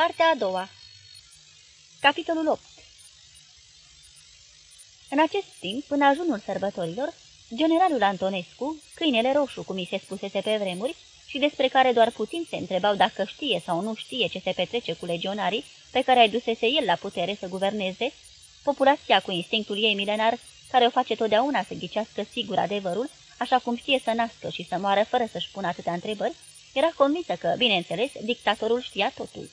Partea a doua Capitolul 8 În acest timp, în ajunul sărbătorilor, generalul Antonescu, câinele roșu, cum i se spusese pe vremuri, și despre care doar puțin se întrebau dacă știe sau nu știe ce se petrece cu legionarii pe care ai dusese el la putere să guverneze, populația cu instinctul ei milenar, care o face totdeauna să ghicească sigur adevărul, așa cum știe să nască și să moară fără să-și pună atâtea întrebări, era convinsă că, bineînțeles, dictatorul știa totul.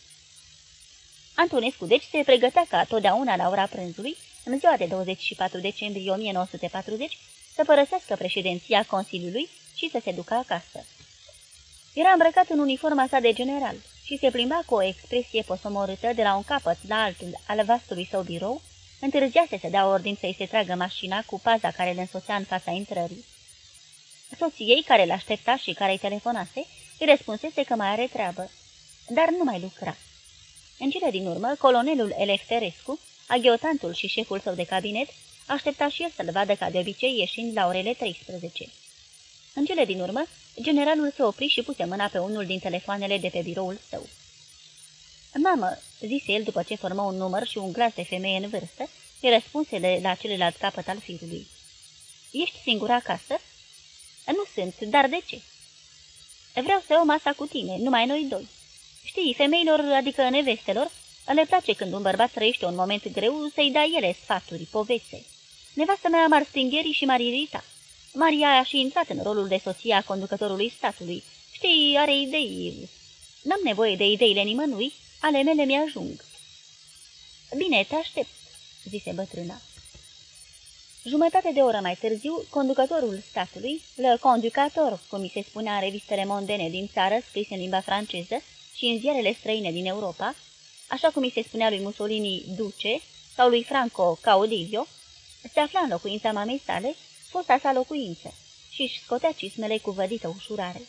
Antonescu deci se pregătea ca totdeauna la ora prânzului, în ziua de 24 decembrie 1940, să părăsească președinția Consiliului și să se ducă acasă. Era îmbrăcat în uniforma sa de general și se plimba cu o expresie posomorâtă de la un capăt la altul al vastului său birou, întârziase să dea ordin să-i se tragă mașina cu paza care îl însoțea în fața intrării. Soției care l-aștepta și care îi telefonase, îi răspunsese că mai are treabă, dar nu mai lucra. În cele din urmă, colonelul Elefterescu, aghiotantul și șeful său de cabinet, aștepta și el să-l vadă ca de obicei ieșind la orele 13. În cele din urmă, generalul se opri și puse mâna pe unul din telefoanele de pe biroul său. Mamă," zise el după ce formă un număr și un glas de femeie în vârstă, îi răspunse de la celălalt capăt al firului. Ești singură acasă?" Nu sunt, dar de ce?" Vreau să iau masa cu tine, numai noi doi. Știi, femeilor, adică nevestelor, le place când un bărbat trăiește un moment greu să-i dea ele sfaturi, poveste. Nevastă mea m-ar stingeri și m-ar irita. Maria a și intrat în rolul de soție a conducătorului statului. Știi, are idei. N-am nevoie de ideile nimănui, ale mele mi-ajung. Bine, te aștept, zise bătrâna. Jumătate de oră mai târziu, conducătorul statului, le conducator, cum mi se spunea în revistele mondene din țară, scrise în limba franceză și în ziarele străine din Europa, așa cum mi se spunea lui Mussolini Duce sau lui Franco Caudillo, se afla în locuința mamei sale, fosta sa locuință, și își scotea cismele cu vădită ușurare.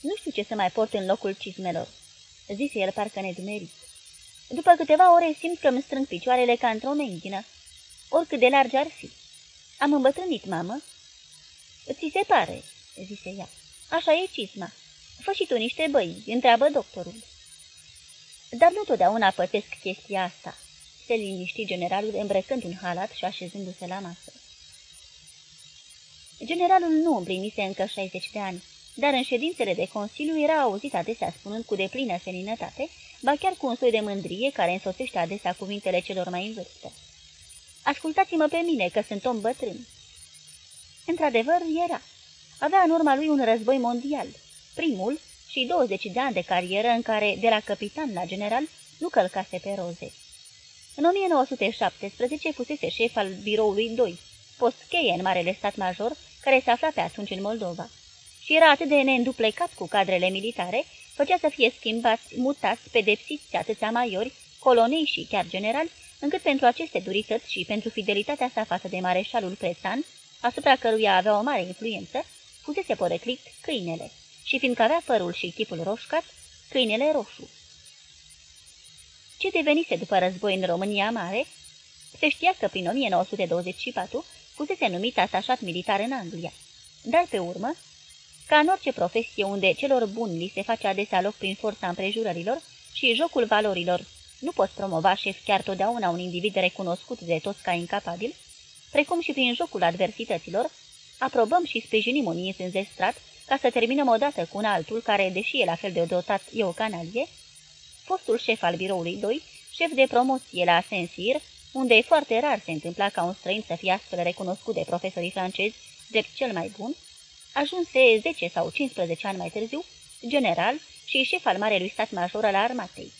Nu știu ce să mai port în locul cismelor, zise el parcă nedumerit. După câteva ore simt că îmi strâng picioarele ca într-o menghină, oricât de largi ar fi. Am îmbătrânit, mamă. Ți se pare, zise ea. Așa e cisma. Fă și tu niște băi, întreabă doctorul. Dar nu totdeauna pătesc chestia asta, se liniști generalul îmbrăcând un halat și așezându-se la masă. Generalul nu împlinise încă 60 de ani, dar în ședințele de consiliu era auzit adesea spunând cu deplină seninătate, ba chiar cu un soi de mândrie care însoțește adesea cuvintele celor mai în vârstă. Ascultați-mă pe mine, că sunt om bătrân." Într-adevăr, era. Avea în urma lui un război mondial, primul și 20 de ani de carieră în care, de la capitan la general, nu călcase pe roze. În 1917 fusese șef al biroului 2, post cheie în Marele Stat Major, care se afla pe atunci în Moldova. Și era atât de neînduplecat cu cadrele militare, făcea să fie schimbați, mutați, pedepsiți atâția maiori, colonei și chiar generali, încât pentru aceste durități și pentru fidelitatea sa față de mareșalul Prețan, asupra căruia avea o mare influență, fusese poreclit câinele și fiindcă avea părul și chipul roșcat, câinele roșu. Ce devenise după război în România Mare? Se știa că prin 1924 fusese numit atașat militar în Anglia, dar pe urmă, ca în orice profesie unde celor buni li se face adesea loc prin forța împrejurărilor și jocul valorilor nu poți promova șef chiar totdeauna un individ recunoscut de toți ca incapabil, precum și prin jocul adversităților, aprobăm și sprijinim un ins înzestrat ca să terminăm odată cu un altul care, deși e la fel de dotat, e o canalie, fostul șef al biroului 2, șef de promoție la Sensir, unde e foarte rar se întâmpla ca un străin să fie astfel recunoscut de profesorii francezi drept cel mai bun, ajunse 10 sau 15 ani mai târziu, general și șef al Marelui Stat Major al armatei.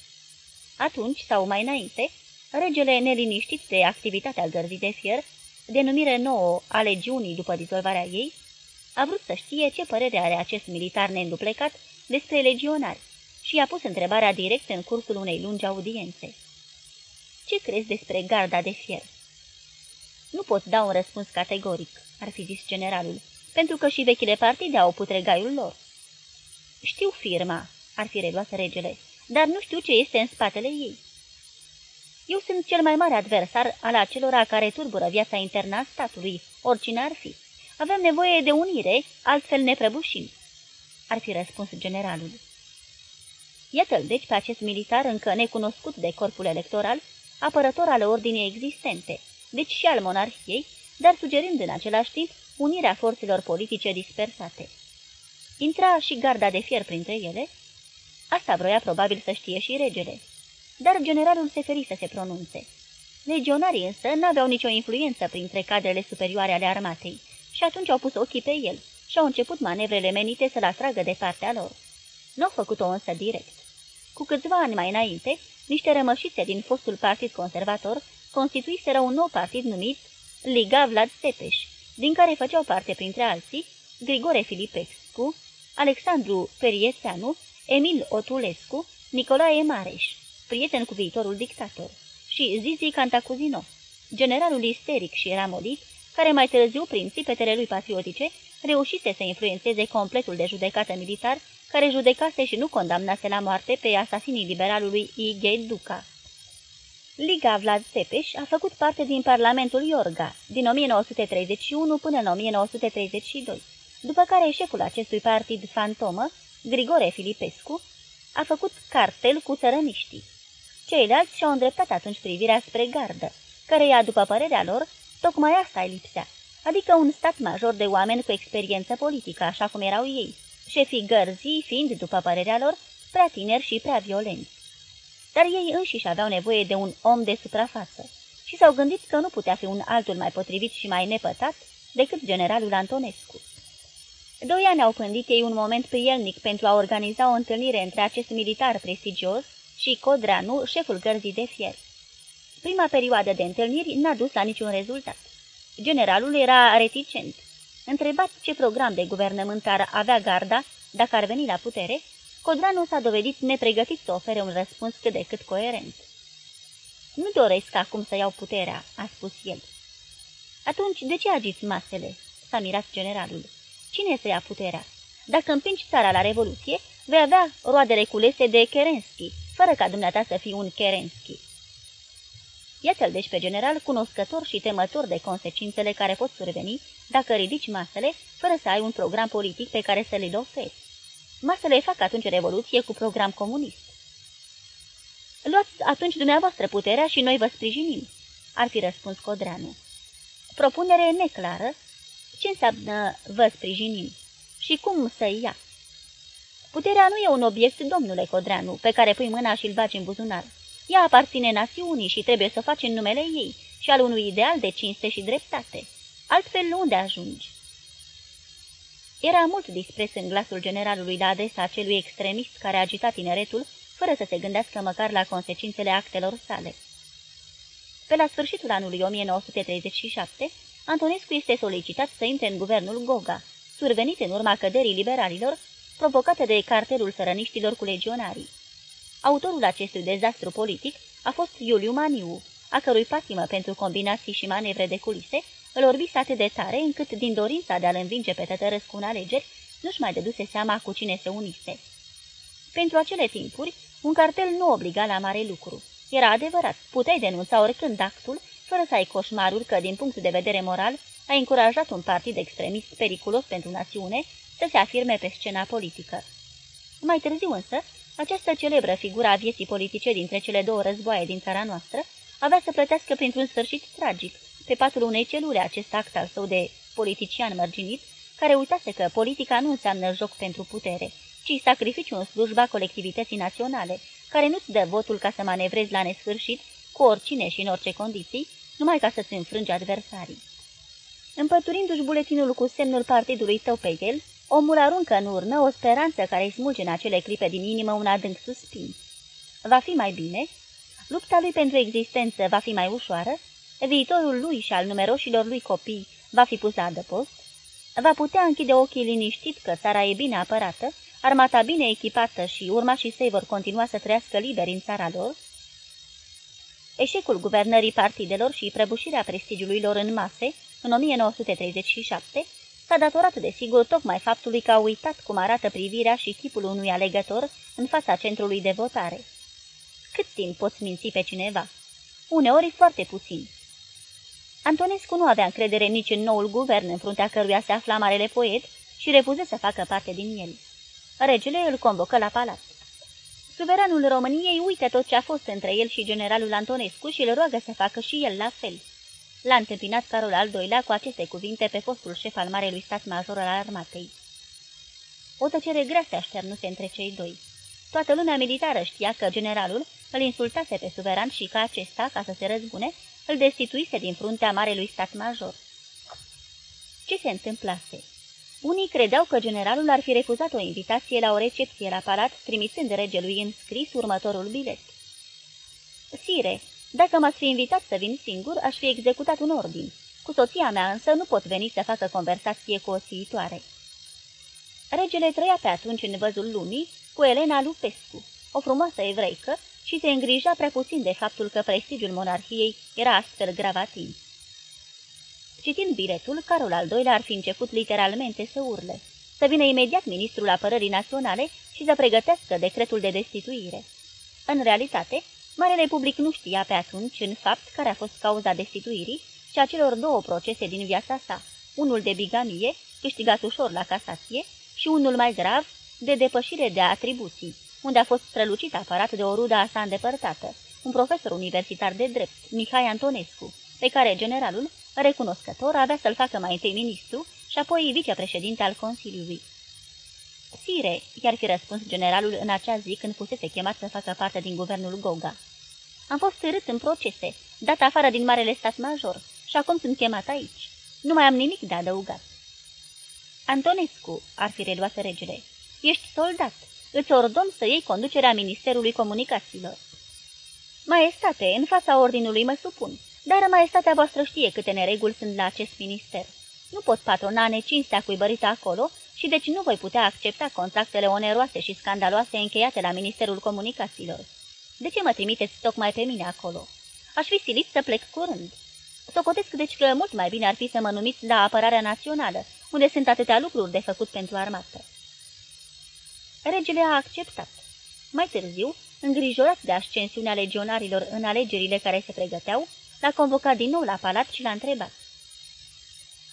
Atunci, sau mai înainte, regele neliniștit de activitatea gărzii de fier, denumire nouă a legiunii după dizolvarea ei, a vrut să știe ce părere are acest militar neînduplecat despre legionari și i-a pus întrebarea direct în cursul unei lungi audiențe. Ce crezi despre garda de fier? Nu pot da un răspuns categoric, ar fi zis generalul, pentru că și vechile partide au putregaiul lor. Știu firma, ar fi reluat regele, dar nu știu ce este în spatele ei. Eu sunt cel mai mare adversar al acelora care turbură viața internă a statului, oricine ar fi. Avem nevoie de unire, altfel ne prăbușim, ar fi răspuns generalul. Iată-l deci pe acest militar încă necunoscut de corpul electoral, apărător al ordinii existente, deci și al monarhiei, dar sugerând în același timp unirea forțelor politice dispersate. Intra și garda de fier printre ele. Asta vroia probabil să știe și regele. Dar generalul se feri să se pronunțe. Legionarii însă n-aveau nicio influență printre cadrele superioare ale armatei și atunci au pus ochii pe el și au început manevrele menite să-l atragă de partea lor. Nu au făcut-o însă direct. Cu câțiva ani mai înainte, niște rămășițe din fostul partid conservator constituiseră un nou partid numit Liga Vlad Tepeș, din care făceau parte printre alții Grigore Filipescu, Alexandru Periețeanu, Emil Otulescu, Nicolae Mareș, prieten cu viitorul dictator, și Zizi Cantacuzino, generalul isteric și ramolit, care mai târziu, prin țipetele lui patriotice, reușise să influențeze completul de judecată militar, care judecase și nu condamnase la moarte pe asasinii liberalului I. Duca. Liga Vlad Tepeș a făcut parte din Parlamentul Iorga, din 1931 până în 1932, după care șeful acestui partid fantomă, Grigore Filipescu, a făcut cartel cu țărăniștii. Ceilalți și-au îndreptat atunci privirea spre gardă, căreia, după părerea lor, tocmai asta îi lipsea, adică un stat major de oameni cu experiență politică, așa cum erau ei, șefii gărzii fiind, după părerea lor, prea tineri și prea violenți. Dar ei înșiși aveau nevoie de un om de suprafață și s-au gândit că nu putea fi un altul mai potrivit și mai nepătat decât generalul Antonescu. Doi ani au pândit ei un moment prielnic pentru a organiza o întâlnire între acest militar prestigios și Codranu, șeful gărzii de fier. Prima perioadă de întâlniri n-a dus la niciun rezultat. Generalul era reticent. Întrebat ce program de guvernământar avea garda dacă ar veni la putere, Codranu s-a dovedit nepregătit să ofere un răspuns cât de cât coerent. Nu doresc acum să iau puterea," a spus el. Atunci, de ce agiți masele?" s-a mirat generalul. Cine să ia puterea? Dacă împingi țara la revoluție, vei avea roadele culese de Kerensky, fără ca dumneata să fii un Kerensky. Iată-l deci pe general cunoscător și temător de consecințele care pot surveni dacă ridici masele, fără să ai un program politic pe care să le oferi. Masele fac atunci revoluție cu program comunist. Luați atunci dumneavoastră puterea și noi vă sprijinim, ar fi răspuns Codreanu. Propunere neclară. Ce înseamnă vă sprijinim? Și cum să ia? Puterea nu e un obiect, domnule Codreanu, pe care pui mâna și îl bagi în buzunar. Ea aparține națiunii și trebuie să faci în numele ei și al unui ideal de cinste și dreptate. Altfel, unde ajungi? Era mult dispres în glasul generalului la adresa acelui extremist care agita tineretul, fără să se gândească măcar la consecințele actelor sale. Pe la sfârșitul anului 1937, Antonescu este solicitat să intre în guvernul Goga, survenit în urma căderii liberalilor, provocată de cartelul sărăniștilor cu legionarii. Autorul acestui dezastru politic a fost Iuliu Maniu, a cărui patimă pentru combinații și manevre de culise îl orbise atât de tare încât, din dorința de a-l învinge pe Tătărescu în alegeri, nu-și mai dăduse seama cu cine se unise. Pentru acele timpuri, un cartel nu obliga la mare lucru. Era adevărat, puteai denunța oricând actul, fără să ai coșmarul că, din punct de vedere moral, a încurajat un partid extremist periculos pentru națiune să se afirme pe scena politică. Mai târziu însă, această celebră figură a vieții politice dintre cele două războaie din țara noastră avea să plătească printr-un sfârșit tragic pe patul unei celule acest act al său de politician mărginit, care uitase că politica nu înseamnă joc pentru putere, ci sacrificiu în slujba colectivității naționale, care nu-ți dă votul ca să manevrezi la nesfârșit, cu oricine și în orice condiții, numai ca să-ți înfrângi adversarii. Împăturindu-și buletinul cu semnul partidului tău pe el, omul aruncă în urnă o speranță care îi smulge în acele clipe din inimă un adânc suspin. Va fi mai bine? Lupta lui pentru existență va fi mai ușoară? Viitorul lui și al numeroșilor lui copii va fi pus la adăpost? Va putea închide ochii liniștit că țara e bine apărată, armata bine echipată și urmașii săi vor continua să trăiască liberi în țara lor? Eșecul guvernării partidelor și prăbușirea prestigiului lor în mase, în 1937, s-a datorat, desigur, tocmai faptului că a uitat cum arată privirea și chipul unui alegător în fața centrului de votare. Cât timp poți minți pe cineva? Uneori foarte puțin. Antonescu nu avea încredere nici în noul guvern în fruntea căruia se afla marele poet și refuză să facă parte din el. Regele îl convocă la palat. Suveranul României uită tot ce a fost între el și generalul Antonescu și îl roagă să facă și el la fel. L-a întâmpinat Carol al doilea cu aceste cuvinte pe fostul șef al Marelui Stat Major al Armatei. O tăcere grea se așternuse între cei doi. Toată lumea militară știa că generalul îl insultase pe suveran și că acesta, ca să se răzbune, îl destituise din fruntea Marelui Stat Major. Ce se întâmplase? Unii credeau că generalul ar fi refuzat o invitație la o recepție la palat, trimițând regelui în scris următorul bilet. Sire, dacă m-ați fi invitat să vin singur, aș fi executat un ordin. Cu soția mea însă nu pot veni să facă conversație cu o siitoare. Regele trăia pe atunci în văzul lumii cu Elena Lupescu, o frumoasă evreică, și se îngrija prea puțin de faptul că prestigiul monarhiei era astfel gravatin. Citind biletul, Carol al doilea ar fi început literalmente să urle, să vină imediat ministrul apărării naționale și să pregătească decretul de destituire. În realitate, Marele public nu știa pe atunci, în fapt, care a fost cauza destituirii și a celor două procese din viața sa, unul de bigamie, câștigat ușor la casație, și unul mai grav, de depășire de atribuții, unde a fost strălucit aparat de o rudă a sa îndepărtată, un profesor universitar de drept, Mihai Antonescu, pe care generalul, recunoscător, avea să-l facă mai întâi ministru și apoi vicepreședinte al Consiliului. Sire, i-ar fi răspuns generalul în acea zi când fusese chemat să facă parte din guvernul Goga. Am fost târât în procese, dat afară din Marele Stat Major și acum sunt chemat aici. Nu mai am nimic de adăugat. Antonescu, ar fi reluat regele, ești soldat. Îți ordon să iei conducerea Ministerului Comunicațiilor. Maestate, în fața ordinului mă supun, dar maestatea voastră știe câte nereguli sunt la acest minister. Nu pot patrona necinstea cuibărită acolo și deci nu voi putea accepta contractele oneroase și scandaloase încheiate la Ministerul Comunicațiilor. De ce mă trimiteți tocmai pe mine acolo? Aș fi silit să plec curând. Socotesc deci că mult mai bine ar fi să mă numiți la apărarea națională, unde sunt atâtea lucruri de făcut pentru armată. Regele a acceptat. Mai târziu, îngrijorat de ascensiunea legionarilor în alegerile care se pregăteau, l-a convocat din nou la palat și l-a întrebat.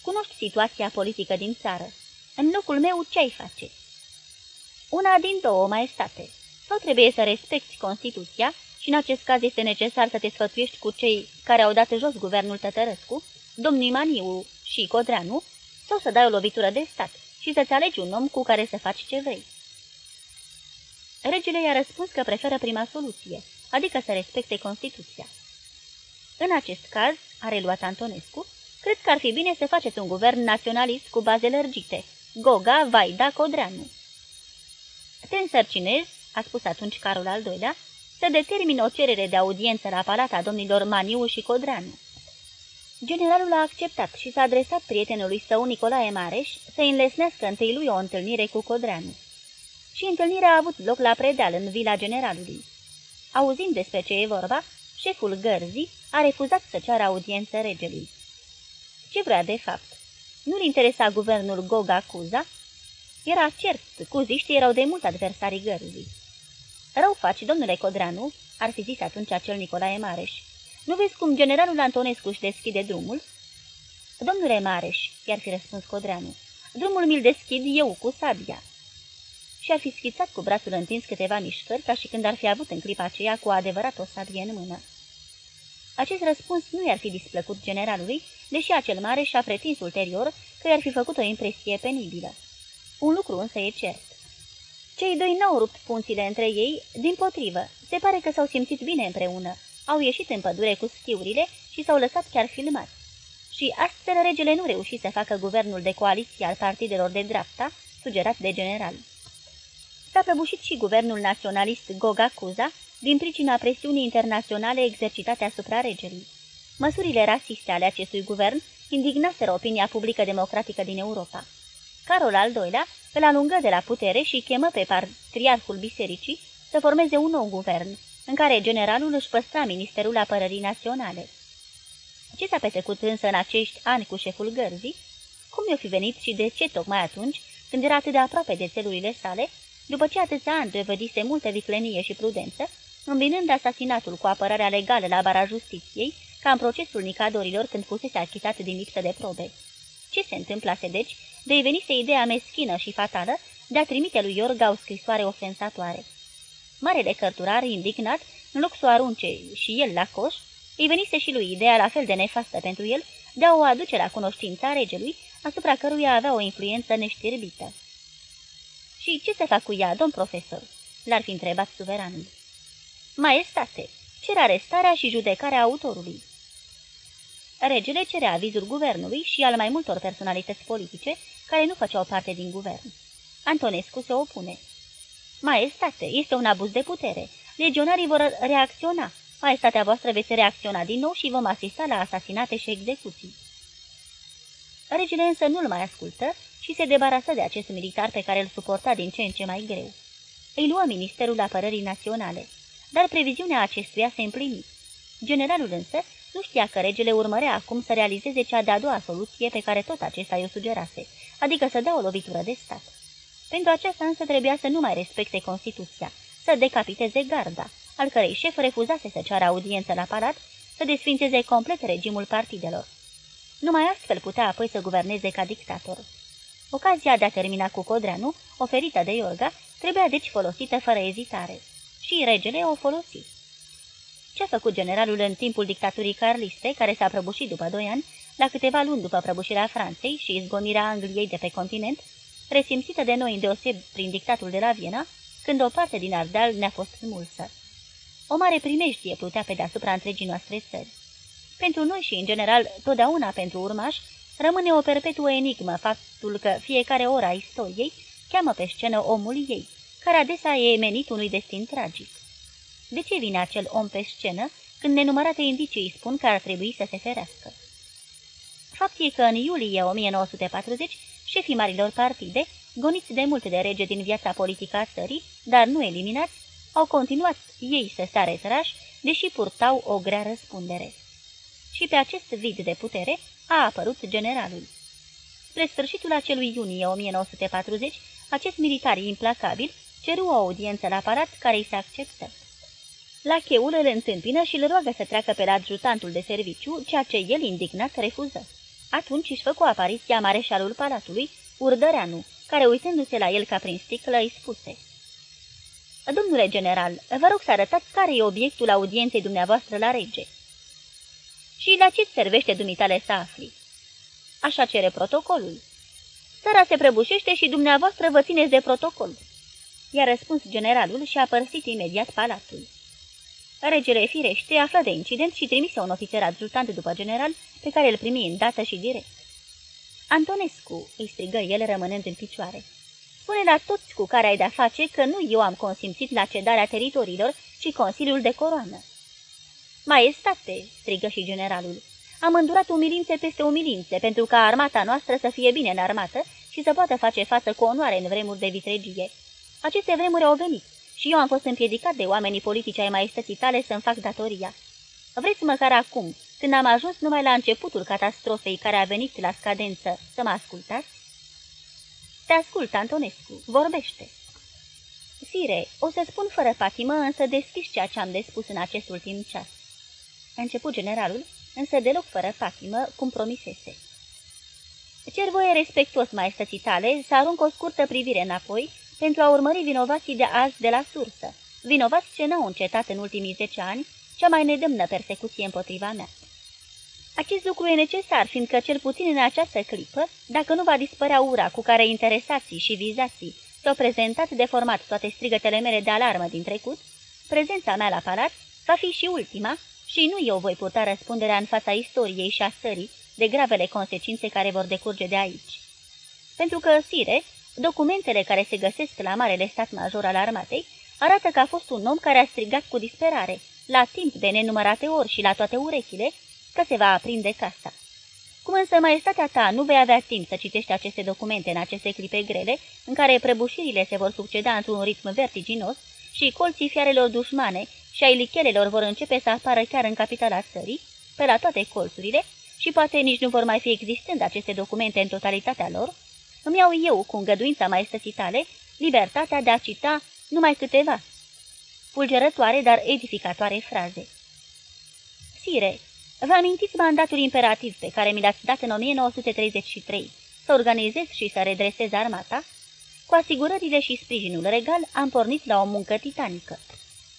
Cunoști situația politică din țară. În locul meu ce ai face? Una din două, maestate. Sau trebuie să respecti Constituția și în acest caz este necesar să te sfătuiești cu cei care au dat jos guvernul Tătărăscu, domnii Maniu și Codreanu, sau să dai o lovitură de stat și să-ți alegi un om cu care să faci ce vrei. Regele i-a răspuns că preferă prima soluție, adică să respecte Constituția. În acest caz, a reluat Antonescu, cred că ar fi bine să faceți un guvern naționalist cu baze lărgite, Goga, Vaida, Codreanu. Te însărcinez, a spus atunci Carol al doilea, să determin o cerere de audiență la palata domnilor Maniu și Codreanu. Generalul a acceptat și s-a adresat prietenului său Nicolae Mareș să înlesnească întâi lui o întâlnire cu Codreanu. Și întâlnirea a avut loc la predeal în vila generalului. Auzind despre ce e vorba, șeful gărzii a refuzat să ceară audiență regelui. Ce vrea de fapt? Nu-l interesa guvernul Goga Cuza? Era cert, cuziștii erau de mult adversarii gărzii. Rău faci, domnule Codranu, ar fi zis atunci acel Nicolae Mareș. Nu vezi cum generalul Antonescu își deschide drumul? Domnule Mareș, i-ar fi răspuns Codranu, drumul mi-l deschid eu cu sabia. Și ar fi schițat cu brațul întins câteva mișcări, ca și când ar fi avut în clipa aceea cu adevărat o sabie în mână. Acest răspuns nu i-ar fi displăcut generalului, deși acel mareș și-a pretins ulterior că i-ar fi făcut o impresie penibilă. Un lucru însă e cert. Cei doi n-au rupt punțile între ei, din potrivă, se pare că s-au simțit bine împreună, au ieșit în pădure cu schiurile și s-au lăsat chiar filmați. Și astfel regele nu reuși să facă guvernul de coaliție al partidelor de dreapta, sugerat de general. S-a prăbușit și guvernul naționalist Goga Cuza, din pricina presiunii internaționale exercitate asupra regelui. Măsurile rasiste ale acestui guvern indignaseră opinia publică democratică din Europa. Carol al II-lea îl alungă de la putere și chemă pe patriarhul bisericii să formeze un nou guvern, în care generalul își păstra Ministerul Apărării Naționale. Ce s-a petrecut însă în acești ani cu șeful gărzii? Cum i-o fi venit și de ce tocmai atunci, când era atât de aproape de țelurile sale, după ce atâția ani dovedise multă viclenie și prudență, îmbinând asasinatul cu apărarea legală la bara justiției, ca în procesul Nicadorilor când fusese achitat din lipsă de probe. Ce se întâmplase, deci, de-i venise ideea meschină și fatală de a trimite lui Iorga o scrisoare ofensatoare. Marele cărturar, indignat, în loc să o arunce și el la coș, îi venise și lui ideea la fel de nefastă pentru el de a o aduce la cunoștința regelui, asupra căruia avea o influență neștirbită. Și ce să fac cu ea, domn profesor?" l-ar fi întrebat suveranul. Maestate, cer arestarea și judecarea autorului. Regele cere avizul guvernului și al mai multor personalități politice care nu făceau parte din guvern. Antonescu se opune. Maestate, este un abuz de putere. Legionarii vor reacționa. Maestatea voastră veți reacționa din nou și vom asista la asasinate și execuții. Regele însă nu-l mai ascultă și se debarasă de acest militar pe care îl suporta din ce în ce mai greu. Îi luă Ministerul Apărării Naționale, dar previziunea acestuia se împlini. Generalul însă nu știa că regele urmărea acum să realizeze cea de-a doua soluție pe care tot acesta i-o sugerase, adică să dea o lovitură de stat. Pentru aceasta însă trebuia să nu mai respecte Constituția, să decapiteze garda, al cărei șef refuzase să ceară audiență la palat, să desfințeze complet regimul partidelor. Numai astfel putea apoi să guverneze ca dictator. Ocazia de a termina cu Codreanu, oferită de Iorga, trebuia deci folosită fără ezitare. Și regele o folosi. Ce a făcut generalul în timpul dictaturii carliste, care s-a prăbușit după doi ani, la câteva luni după prăbușirea Franței și izgonirea Angliei de pe continent, resimțită de noi îndeoseb prin dictatul de la Viena, când o parte din Ardeal ne-a fost smulsă. O mare primejdie plutea pe deasupra întregii noastre țări. Pentru noi și, în general, totdeauna pentru urmași, rămâne o perpetuă enigmă faptul că fiecare ora istoriei cheamă pe scenă omul ei, care adesea e menit unui destin tragic. De ce vine acel om pe scenă când nenumărate indicii îi spun că ar trebui să se ferească? Fapt e că în iulie 1940, șefii marilor partide, goniți de multe de rege din viața politică a țării, dar nu eliminați, au continuat ei să stea retrași, deși purtau o grea răspundere. Și pe acest vid de putere a apărut generalul. Spre sfârșitul acelui iunie 1940, acest militar implacabil ceru o audiență la parat care îi se acceptă. La cheul îl întâmpină și îl roagă să treacă pe la adjutantul de serviciu, ceea ce el indignat refuză. Atunci își făcu apariția mareșalul palatului, Urdăreanu, care uitându-se la el ca prin sticlă îi spuse Domnule general, vă rog să arătați care e obiectul audienței dumneavoastră la rege." Și la ce servește dumitale să afli?" Așa cere protocolul." Țara se prăbușește și dumneavoastră vă țineți de protocol." I-a răspuns generalul și a părăsit imediat palatul. Regele firește află de incident și trimise un ofițer adjutant după general, pe care îl primi îndată și direct. Antonescu, îi strigă el rămânând în picioare. Spune la toți cu care ai de-a face că nu eu am consimțit la cedarea teritoriilor, ci Consiliul de Coroană. Maestate, strigă și generalul, am îndurat umilințe peste umilințe pentru ca armata noastră să fie bine înarmată și să poată face față cu onoare în vremuri de vitregie. Aceste vremuri au venit și eu am fost împiedicat de oamenii politici ai maestății tale să-mi fac datoria. Vreți măcar acum, când am ajuns numai la începutul catastrofei care a venit la scadență, să mă ascultați? Te ascult, Antonescu, vorbește. Sire, o să spun fără patimă, însă deschis ceea ce am de spus în acest ultim ceas. început generalul, însă deloc fără patimă, cum promisese. Cer voie respectuos maestății tale să arunc o scurtă privire înapoi pentru a urmări vinovații de azi de la sursă, vinovați ce n-au încetat în ultimii zece ani cea mai nedemnă persecuție împotriva mea. Acest lucru e necesar, fiindcă cel puțin în această clipă, dacă nu va dispărea ura cu care interesații și vizații s-au prezentat de format toate strigătele mele de alarmă din trecut, prezența mea la palat va fi și ultima și nu eu voi purta răspunderea în fața istoriei și a țării de gravele consecințe care vor decurge de aici. Pentru că, sire, documentele care se găsesc la Marele Stat Major al Armatei arată că a fost un om care a strigat cu disperare, la timp de nenumărate ori și la toate urechile, că se va aprinde casa. Cum însă maestatea ta nu vei avea timp să citești aceste documente în aceste clipe grele, în care prăbușirile se vor succeda într-un ritm vertiginos și colții fiarelor dușmane și ai lichelelor vor începe să apară chiar în capitala țării, pe la toate colțurile, și poate nici nu vor mai fi existând aceste documente în totalitatea lor, îmi iau eu, cu îngăduința maestății tale, libertatea de a cita numai câteva fulgerătoare, dar edificatoare fraze. Sire, vă amintiți mandatul imperativ pe care mi l-ați dat în 1933, să organizez și să redresez armata? Cu asigurările și sprijinul regal am pornit la o muncă titanică.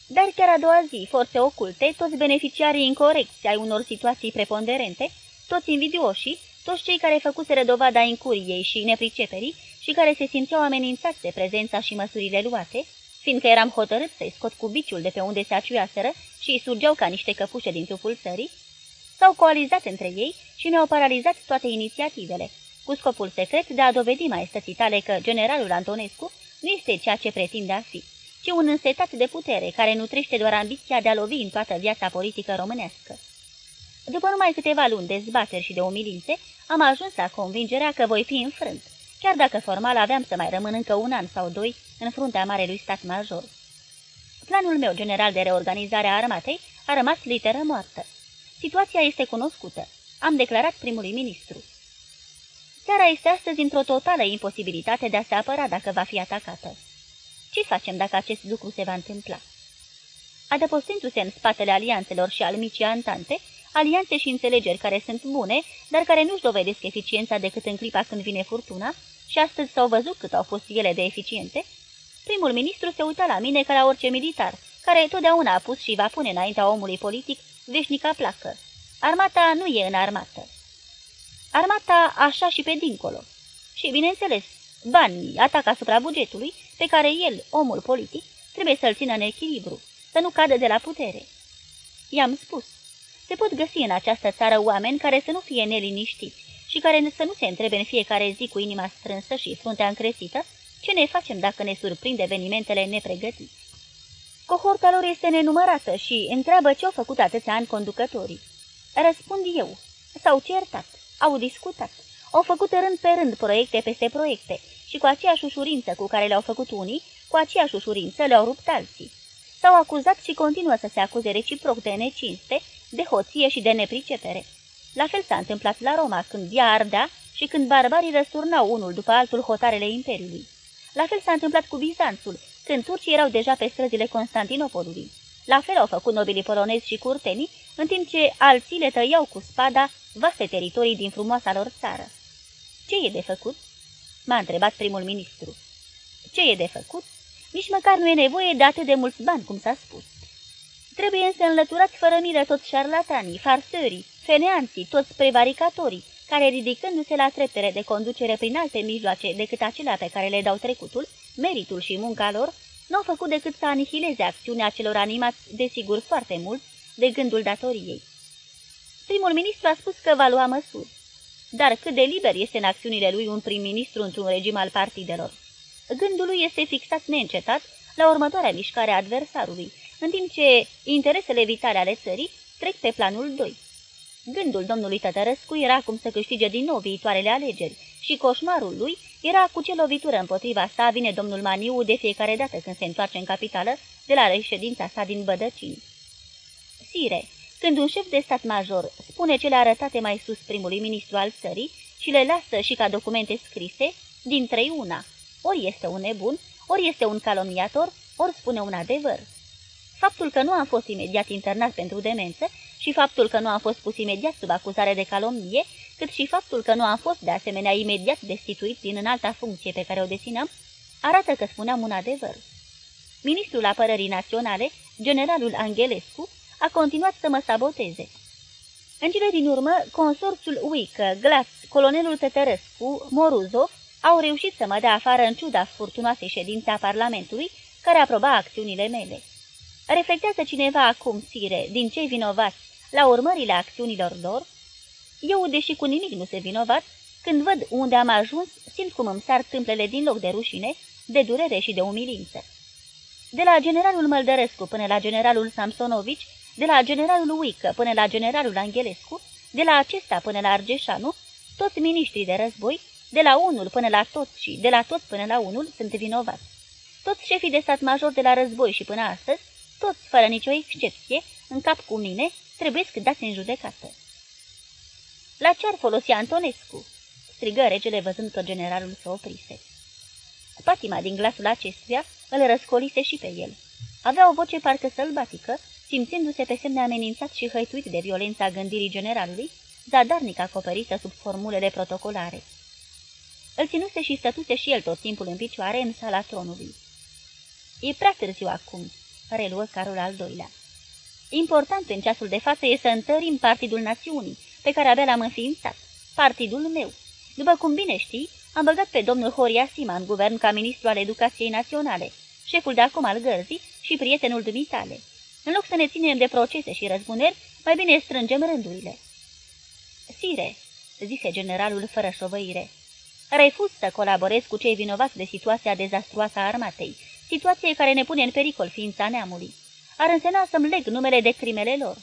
Dar chiar a doua zi, forțe oculte, toți beneficiarii incorecți ai unor situații preponderente, toți invidioșii, toți cei care făcuseră dovada incuriei și nepriceperii și care se simțeau amenințați de prezența și măsurile luate, fiindcă eram hotărât să-i scot cu biciul de pe unde se aciuiaseră și îi surgeau ca niște căpușe din trupul țării, s-au coalizat între ei și ne-au paralizat toate inițiativele, cu scopul secret de a dovedi maestății tale că generalul Antonescu nu este ceea ce pretinde a fi, ci un însetat de putere care nutrește doar ambiția de a lovi în toată viața politică românească. După numai câteva luni de zbateri și de umilințe, am ajuns la convingerea că voi fi înfrânt, chiar dacă formal aveam să mai rămân încă un an sau doi în fruntea marelui stat major. Planul meu general de reorganizare a armatei a rămas literă moartă. Situația este cunoscută. Am declarat primului ministru. Țara este astăzi într-o totală imposibilitate de a se apăra dacă va fi atacată. Ce facem dacă acest lucru se va întâmpla? Adăpostindu-se în spatele alianțelor și al micii antante, alianțe și înțelegeri care sunt bune, dar care nu-și dovedesc eficiența decât în clipa când vine furtuna, și astăzi s-au văzut cât au fost ele de eficiente, primul ministru se uită la mine ca la orice militar, care totdeauna a pus și va pune înaintea omului politic veșnica placă. Armata nu e în armată. Armata așa și pe dincolo. Și, bineînțeles, banii atac asupra bugetului, pe care el, omul politic, trebuie să-l țină în echilibru, să nu cadă de la putere. I-am spus, se pot găsi în această țară oameni care să nu fie neliniștiți și care să nu se întrebe în fiecare zi cu inima strânsă și fruntea încresită ce ne facem dacă ne surprind evenimentele nepregătiți. Cohorta lor este nenumărată și întreabă ce au făcut atâția ani conducătorii. Răspund eu. S-au certat, au discutat, au făcut rând pe rând proiecte peste proiecte și cu aceeași ușurință cu care le-au făcut unii, cu aceeași ușurință le-au rupt alții. S-au acuzat și continuă să se acuze reciproc de necinste, de hoție și de nepricepere. La fel s-a întâmplat la Roma, când ea ardea și când barbarii răsturnau unul după altul hotarele Imperiului. La fel s-a întâmplat cu Bizanțul, când turcii erau deja pe străzile Constantinopolului. La fel au făcut nobilii polonezi și curtenii, în timp ce alții le tăiau cu spada vaste teritorii din frumoasa lor țară. Ce e de făcut?" m-a întrebat primul ministru. Ce e de făcut? Nici măcar nu e nevoie de atât de mulți bani, cum s-a spus. Trebuie însă înlăturați fără milă toți șarlatanii, farsării, feneanții, toți prevaricatorii, care ridicându-se la treptele de conducere prin alte mijloace decât acelea pe care le dau trecutul, meritul și munca lor, nu au făcut decât să anihileze acțiunea celor animați, desigur foarte mult, de gândul datoriei. Primul ministru a spus că va lua măsuri. Dar cât de liber este în acțiunile lui un prim-ministru într-un regim al partidelor? Gândul lui este fixat neîncetat la următoarea mișcare a adversarului, în timp ce interesele vitale ale țării trec pe planul 2. Gândul domnului Tătărăscu era cum să câștige din nou viitoarele alegeri și coșmarul lui era cu ce lovitură împotriva sa vine domnul Maniu de fiecare dată când se întoarce în capitală de la reședința sa din Bădăcini. Sire, când un șef de stat major spune cele arătate mai sus primului ministru al țării și le lasă și ca documente scrise, din trei una, ori este un nebun, ori este un calomniator, ori spune un adevăr. Faptul că nu am fost imediat internat pentru demență și faptul că nu am fost pus imediat sub acuzare de calomnie, cât și faptul că nu am fost de asemenea imediat destituit din înalta funcție pe care o deținăm, arată că spuneam un adevăr. Ministrul Apărării Naționale, generalul Angelescu, a continuat să mă saboteze. În cele din urmă, consorțul Uică, Glas, colonelul Tătărescu, Moruzov, au reușit să mă dea afară în ciuda furtunoasei ședințe a Parlamentului, care aproba acțiunile mele. Reflectează cineva acum, sire, din cei vinovați la urmările acțiunilor lor? Eu, deși cu nimic nu se vinovat, când văd unde am ajuns, simt cum îmi sar tâmplele din loc de rușine, de durere și de umilință. De la generalul Măldărescu până la generalul Samsonovici, de la generalul Uică până la generalul Angelescu, de la acesta până la Argeșanu, toți miniștrii de război, de la unul până la toți și de la toți până la unul sunt vinovați. Toți șefii de stat major de la război și până astăzi, toți, fără nicio excepție, în cap cu mine, trebuie să dați în judecată. La ce ar folosi Antonescu?" strigă regele văzând că generalul se oprise. Patima din glasul acestuia îl răscolise și pe el. Avea o voce parcă sălbatică, simțindu-se pe semne amenințat și hăituit de violența gândirii generalului, zadarnic acoperită sub formulele protocolare. Îl ținuse și stătuse și el tot timpul în picioare în sala tronului. E prea târziu acum," reluă Carol al doilea. Important în ceasul de față e să întărim Partidul Națiunii, pe care abia l-am înființat, partidul meu. După cum bine știi, am băgat pe domnul Horia Sima în guvern ca ministru al Educației Naționale, șeful de acum al gărzii și prietenul dumitale. În loc să ne ținem de procese și răzbuneri, mai bine strângem rândurile. Sire, zise generalul fără șovăire, refuz să colaborez cu cei vinovați de situația dezastruoasă a armatei, situație care ne pune în pericol ființa neamului. Ar însemna să-mi leg numele de crimele lor.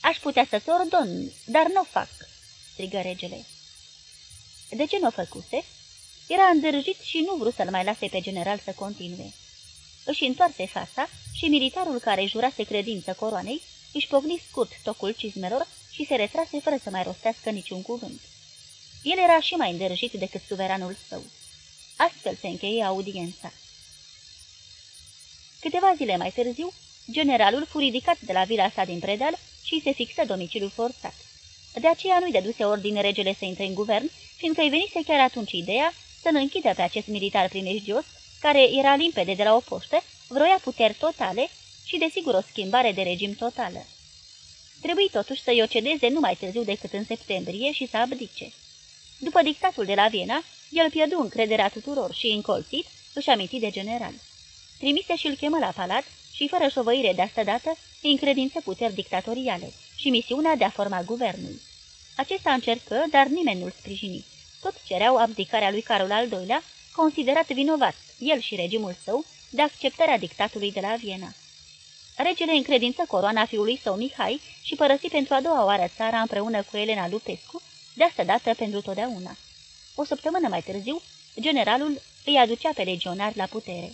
Aș putea să-ți ordon, dar nu o fac, strigă regele. De ce nu o făcuse? Era îndârjit și nu vrut să-l mai lase pe general să continue. Își întoarse fața și militarul care jurase credință coroanei își pocni scurt tocul cizmelor și se retrase fără să mai rostească niciun cuvânt. El era și mai îndrăjit decât suveranul său. Astfel se încheie audiența. Câteva zile mai târziu, generalul fu ridicat de la vila sa din Predal și se fixă domiciliul forțat. De aceea nu-i dăduse ordine regele să intre în guvern, fiindcă îi venise chiar atunci ideea să-l închidă pe acest militar primejdios, care era limpede de la o poștă, vroia puteri totale și, desigur, o schimbare de regim totală. Trebuie totuși să-i ocedeze nu mai târziu decât în septembrie și să abdice. După dictatul de la Viena, el pierdu încrederea tuturor și, încolțit, își aminti de general. Trimise și-l chemă la palat și, fără șovăire de asta dată, îi încredință puteri dictatoriale și misiunea de a forma guvernul. Acesta încercă, dar nimeni nu-l sprijini. Tot cereau abdicarea lui Carol al II-lea, considerat vinovat, el și regimul său, de acceptarea dictatului de la Viena. Regele încredință coroana fiului său Mihai și părăsi pentru a doua oară țara împreună cu Elena Lupescu, de asta dată pentru totdeauna. O săptămână mai târziu, generalul îi aducea pe legionari la putere.